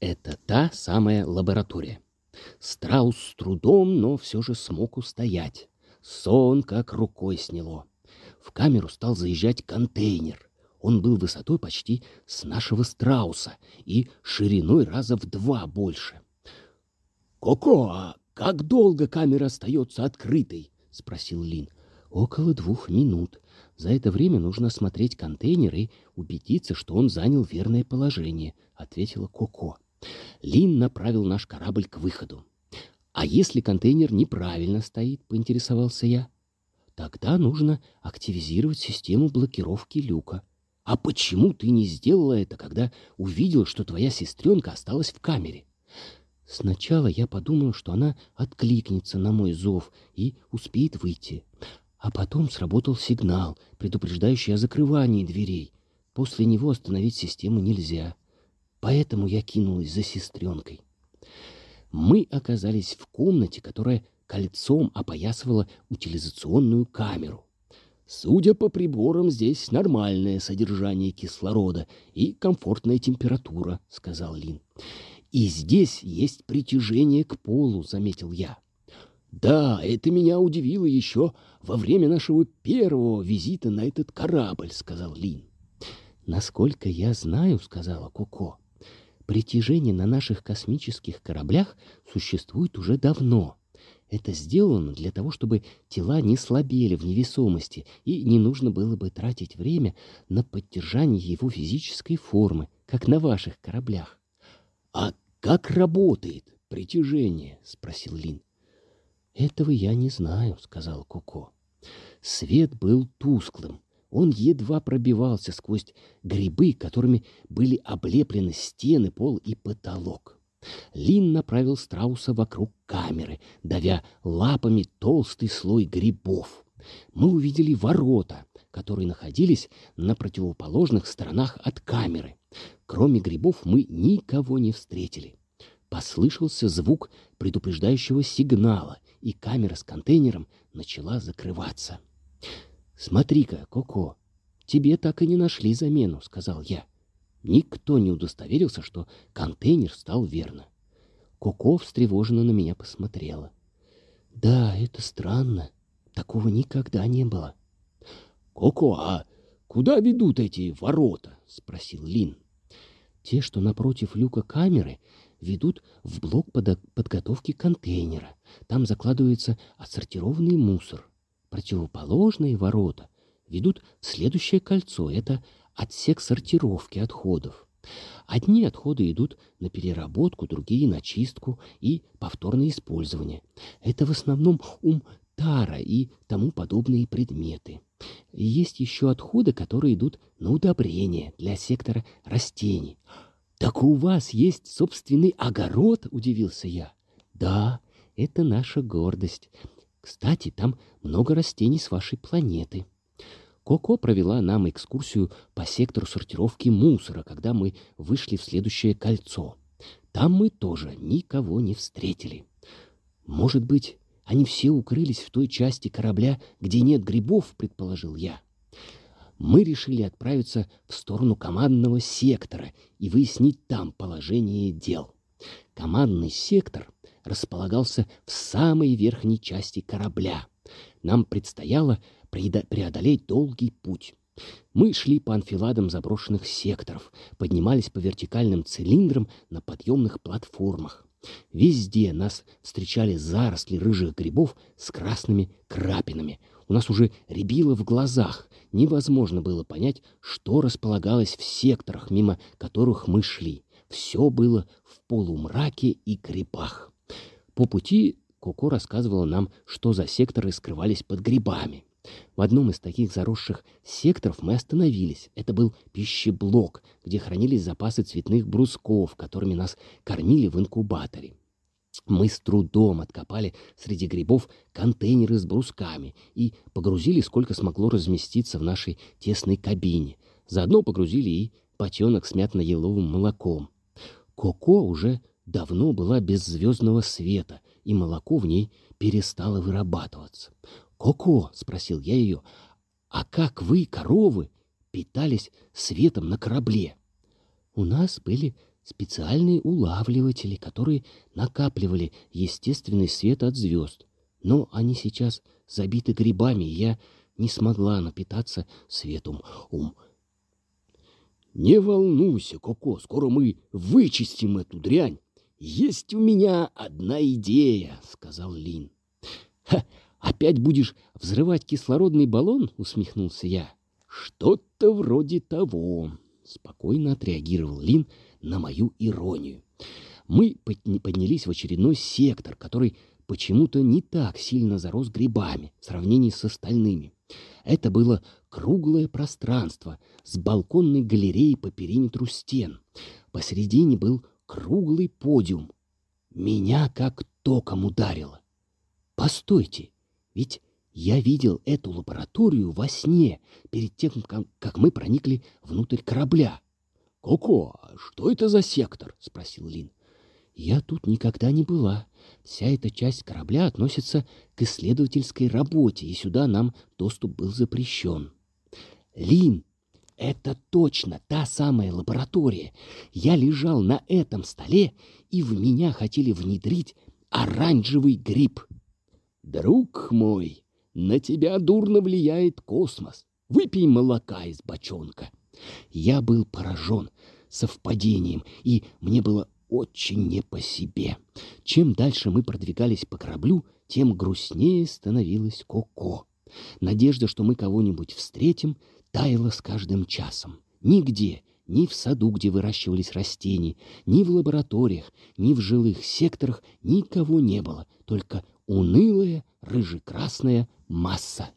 Это та самая лаборатория. Страус с трудом, но все же смог устоять. Сон как рукой сняло. В камеру стал заезжать контейнер. Он был высотой почти с нашего страуса и шириной раза в два больше. «Коко, а как долго камера остается открытой?» — спросил Лин. «Около двух минут. За это время нужно осмотреть контейнер и убедиться, что он занял верное положение», — ответила Коко. Лин направил наш корабль к выходу. «А если контейнер неправильно стоит?» — поинтересовался я. «Тогда нужно активизировать систему блокировки люка». «А почему ты не сделала это, когда увидела, что твоя сестренка осталась в камере?» Сначала я подумал, что она откликнется на мой зов и успеет выйти. А потом сработал сигнал, предупреждающий о закрывании дверей. После него остановить систему нельзя. Поэтому я кинулась за сестренкой. Мы оказались в комнате, которая кольцом опоясывала утилизационную камеру. Судя по приборам, здесь нормальное содержание кислорода и комфортная температура, — сказал Лин. И здесь есть притяжение к полу, — заметил я. Да, это меня удивило еще во время нашего первого визита на этот корабль, — сказал Лин. Насколько я знаю, — сказала Коко, — притяжение на наших космических кораблях существует уже давно. Это сделано для того, чтобы тела не слабели в невесомости, и не нужно было бы тратить время на поддержание его физической формы, как на ваших кораблях. — А как работает притяжение? — спросил Лин. — Этого я не знаю, — сказал Коко. Свет был тусклым. Он едва пробивался сквозь грибы, которыми были облеплены стены, пол и потолок. Лин направил страуса вокруг камеры, давя лапами толстый слой грибов. Мы увидели ворота, которые находились на противоположных сторонах от камеры. Кроме грибов мы никого не встретили. Послышался звук предупреждающего сигнала, и камера с контейнером начала закрываться. «Смотри-ка, Коко, тебе так и не нашли замену», — сказал я. Никто не удостоверился, что контейнер стал верно. Коко встревоженно на меня посмотрела. «Да, это странно. Такого никогда не было». «Коко, а куда ведут эти ворота?» — спросил Лин. «Те, что напротив люка камеры, ведут в блок под подготовки контейнера. Там закладывается отсортированный мусор. Противоположные ворота ведут в следующее кольцо. Это отсек сортировки отходов. Одни отходы идут на переработку, другие на чистку и повторное использование. Это в основном ум тара и тому подобные предметы. Есть еще отходы, которые идут на удобрение для сектора растений. «Так у вас есть собственный огород?» — удивился я. «Да, это наша гордость. Кстати, там много растений с вашей планеты». Коко провела нам экскурсию по сектору сортировки мусора, когда мы вышли в следующее кольцо. Там мы тоже никого не встретили. Может быть, они все укрылись в той части корабля, где нет грибов, предположил я. Мы решили отправиться в сторону командного сектора и выяснить там положение дел. Командный сектор располагался в самой верхней части корабля. Нам предстояло преодолеть долгий путь. Мы шли по анфиладам заброшенных секторов, поднимались по вертикальным цилиндрам на подъемных платформах. Везде нас встречали заросли рыжих грибов с красными крапинами. У нас уже рябило в глазах. Невозможно было понять, что располагалось в секторах, мимо которых мы шли. Все было в полумраке и грибах. По пути Коко рассказывала нам, что за секторы скрывались под грибами. В одном из таких заросших секторов мы остановились. Это был пищеблок, где хранились запасы цветных брусков, которыми нас кормили в инкубаторе. Мы с трудом откопали среди грибов контейнеры с брусками и погрузили, сколько смогло разместиться в нашей тесной кабине. Заодно погрузили и потенок с мятно-еловым молоком. Коко уже давно была без звездного света, и молоко в ней перестало вырабатываться. «Коко», — спросил я ее, — «а как вы, коровы, питались светом на корабле?» «У нас были специальные улавливатели, которые накапливали естественный свет от звезд. Но они сейчас забиты грибами, и я не смогла напитаться светом ум. «Не волнуйся, Коко, скоро мы вычистим эту дрянь. Есть у меня одна идея», — сказал Лин. «Ха, опять будешь взрывать кислородный баллон?» — усмехнулся я. «Что-то вроде того», — спокойно отреагировал Лин на мою иронию. Мы поднялись в очередной сектор, который почему-то не так сильно зарос грибами в сравнении с остальными. Это было круглое пространство с балконной галереей по периметру стен. Посередине был круглый подиум. Меня как током ударило. Постойте, ведь я видел эту лабораторию во сне, перед тем, как мы проникли внутрь корабля. — Коко, а что это за сектор? — спросил Лин. — Я тут никогда не была. Вся эта часть корабля относится к исследовательской работе, и сюда нам доступ был запрещен. Лин, это точно та самая лаборатория. Я лежал на этом столе, и в меня хотели внедрить оранжевый гриб. Друг мой, на тебя дурно влияет космос. Выпей молока из бочонка. Я был поражен совпадением, и мне было очень не по себе. Чем дальше мы продвигались по кораблю, тем грустнее становилась Коко. Надежда, что мы кого-нибудь встретим, таяла с каждым часом. Нигде, ни в саду, где выращивались растения, ни в лабораториях, ни в жилых секторах никого не было, только унылая рыжекрасная масса